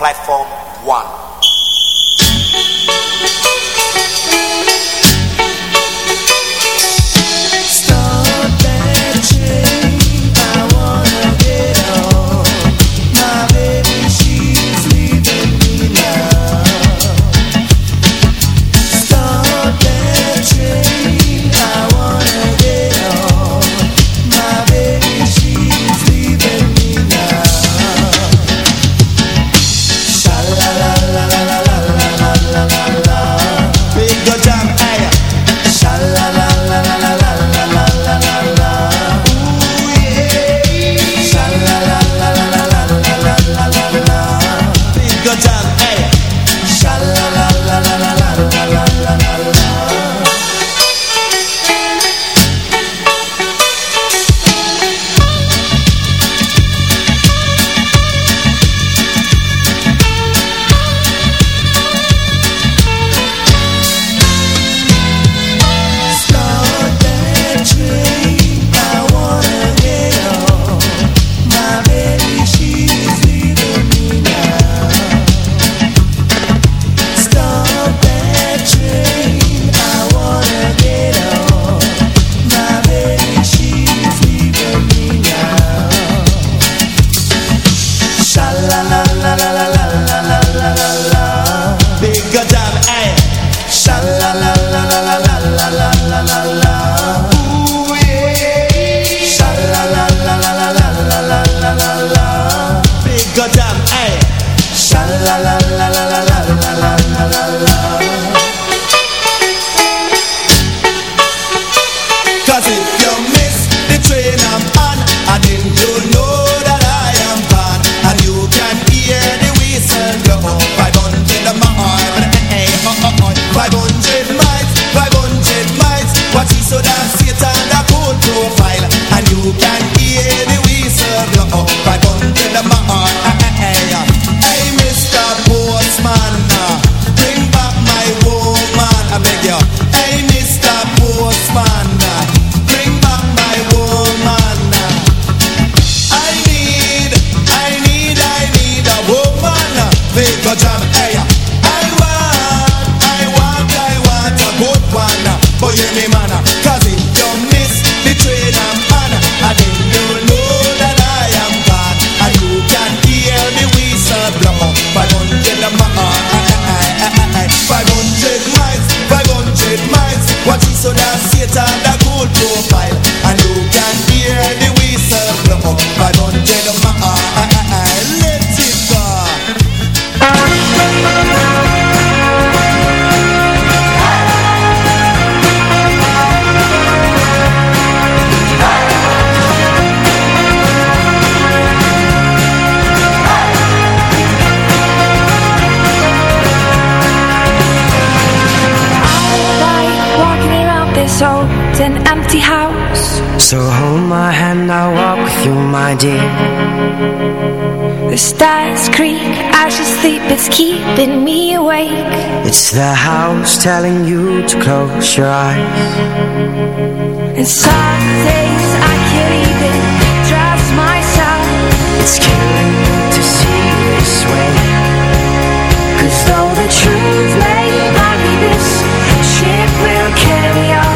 la jam, hey. telling you to close your eyes. And some days I can't even trust myself. It's killing me to see you this way. Cause though the truth may not be this Ship will carry on.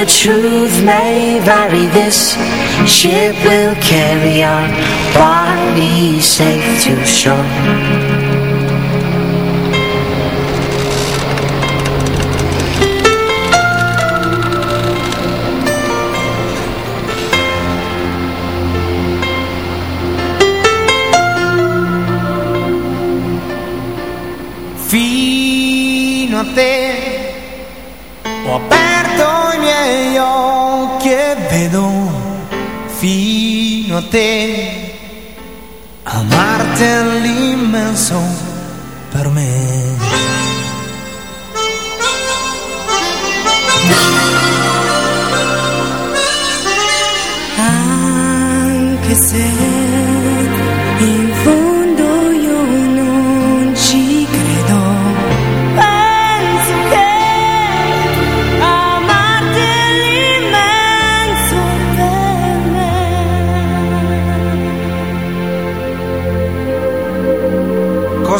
the truth may vary. This ship will carry our body safe to shore. Fino a te, o a miei occhi e vedo fino a te. Amarti è per me.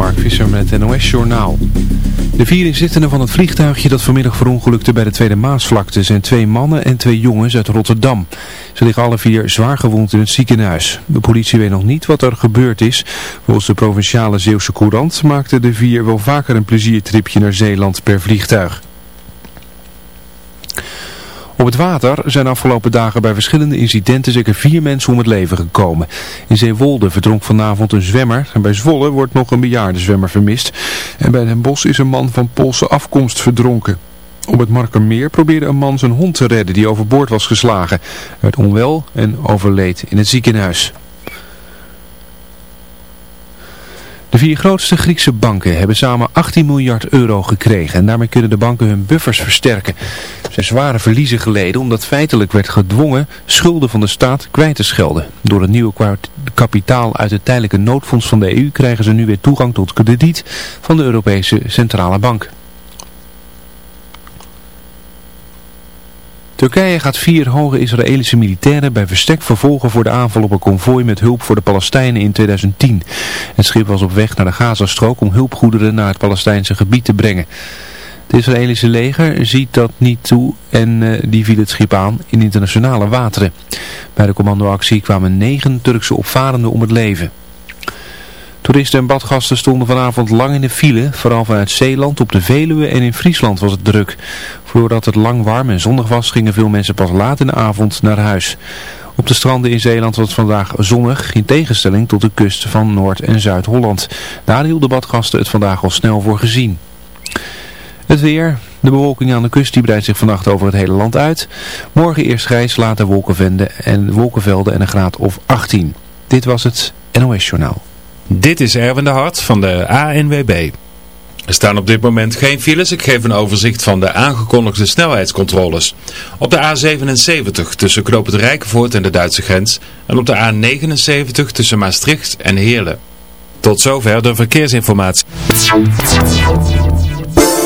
Mark Visser met het NOS Journaal. De vier inzittenden van het vliegtuigje dat vanmiddag verongelukte bij de Tweede Maasvlakte zijn twee mannen en twee jongens uit Rotterdam. Ze liggen alle vier zwaar gewond in het ziekenhuis. De politie weet nog niet wat er gebeurd is. Volgens de provinciale Zeeuwse Courant maakten de vier wel vaker een pleziertripje naar Zeeland per vliegtuig. Op het water zijn afgelopen dagen bij verschillende incidenten zeker vier mensen om het leven gekomen. In Zeewolde verdronk vanavond een zwemmer en bij Zwolle wordt nog een bejaarde zwemmer vermist. En bij Den Bosch is een man van Poolse afkomst verdronken. Op het Markermeer probeerde een man zijn hond te redden die overboord was geslagen. Hij werd onwel en overleed in het ziekenhuis. De vier grootste Griekse banken hebben samen 18 miljard euro gekregen en daarmee kunnen de banken hun buffers versterken. Ze zware verliezen geleden omdat feitelijk werd gedwongen schulden van de staat kwijt te schelden. Door het nieuwe kapitaal uit het tijdelijke noodfonds van de EU krijgen ze nu weer toegang tot krediet van de Europese Centrale Bank. Turkije gaat vier hoge Israëlische militairen bij verstek vervolgen voor de aanval op een konvooi met hulp voor de Palestijnen in 2010. Het schip was op weg naar de Gazastrook om hulpgoederen naar het Palestijnse gebied te brengen. Het Israëlische leger ziet dat niet toe en eh, die viel het schip aan in internationale wateren. Bij de commandoactie kwamen negen Turkse opvarenden om het leven. Toeristen en badgasten stonden vanavond lang in de file. Vooral vanuit Zeeland, op de Veluwe en in Friesland was het druk. Voordat het lang warm en zonnig was, gingen veel mensen pas laat in de avond naar huis. Op de stranden in Zeeland was het vandaag zonnig, in tegenstelling tot de kust van Noord- en Zuid-Holland. Daar hielden badgasten het vandaag al snel voor gezien. Het weer. De bewolking aan de kust die breidt zich vannacht over het hele land uit. Morgen eerst grijs, later wolkenvelden en, wolkenvelden en een graad of 18. Dit was het NOS Journaal. Dit is Erwin de Hart van de ANWB. Er staan op dit moment geen files. Ik geef een overzicht van de aangekondigde snelheidscontroles. Op de A77 tussen Knoop en de Duitse grens. En op de A79 tussen Maastricht en Heerlen. Tot zover de verkeersinformatie.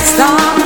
stop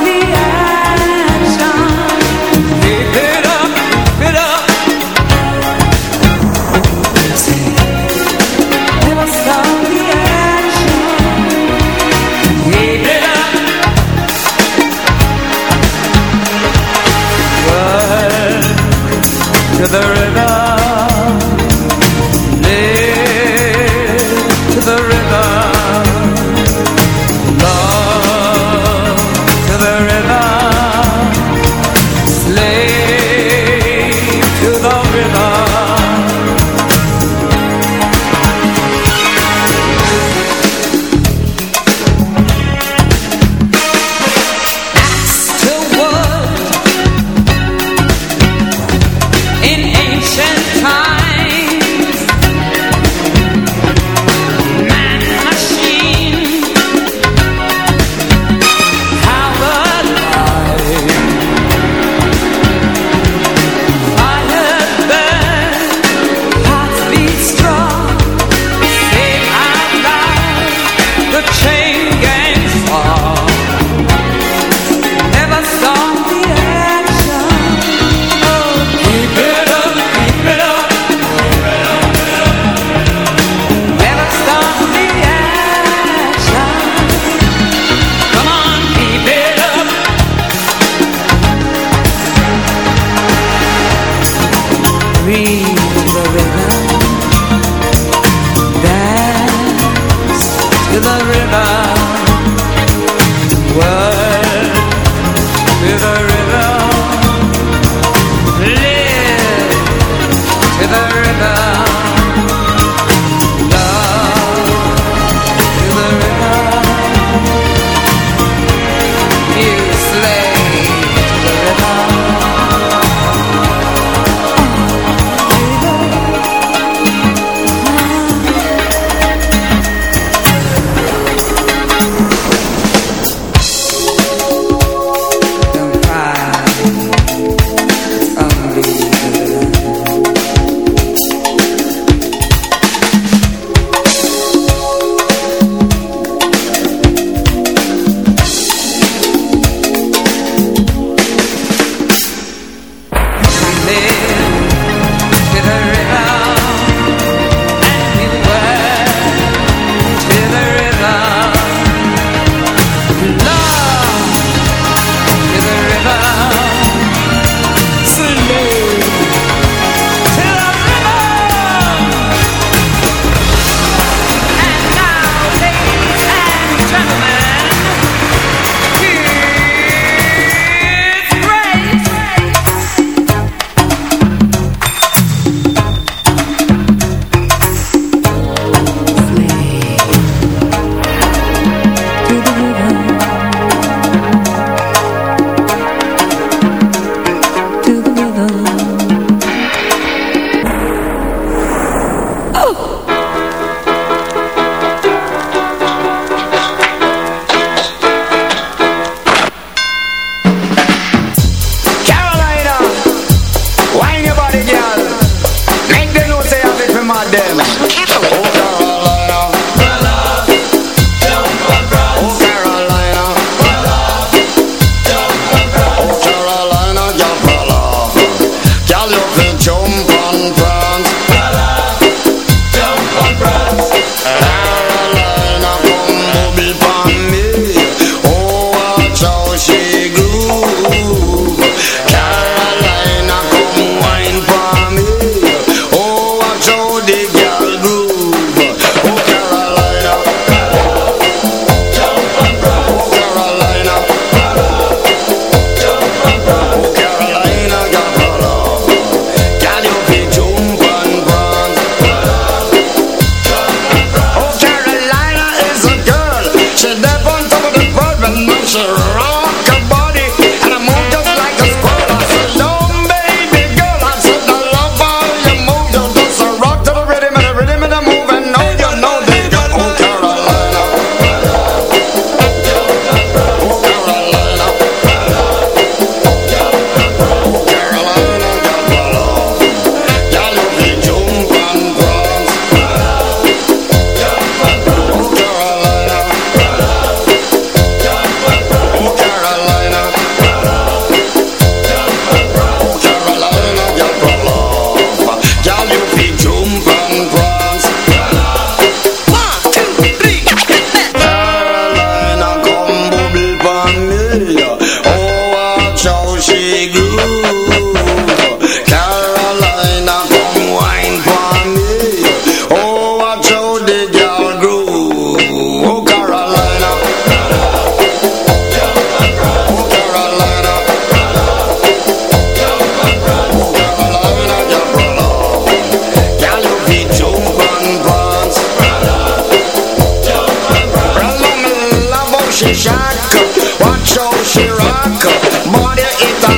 Chirac, maar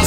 is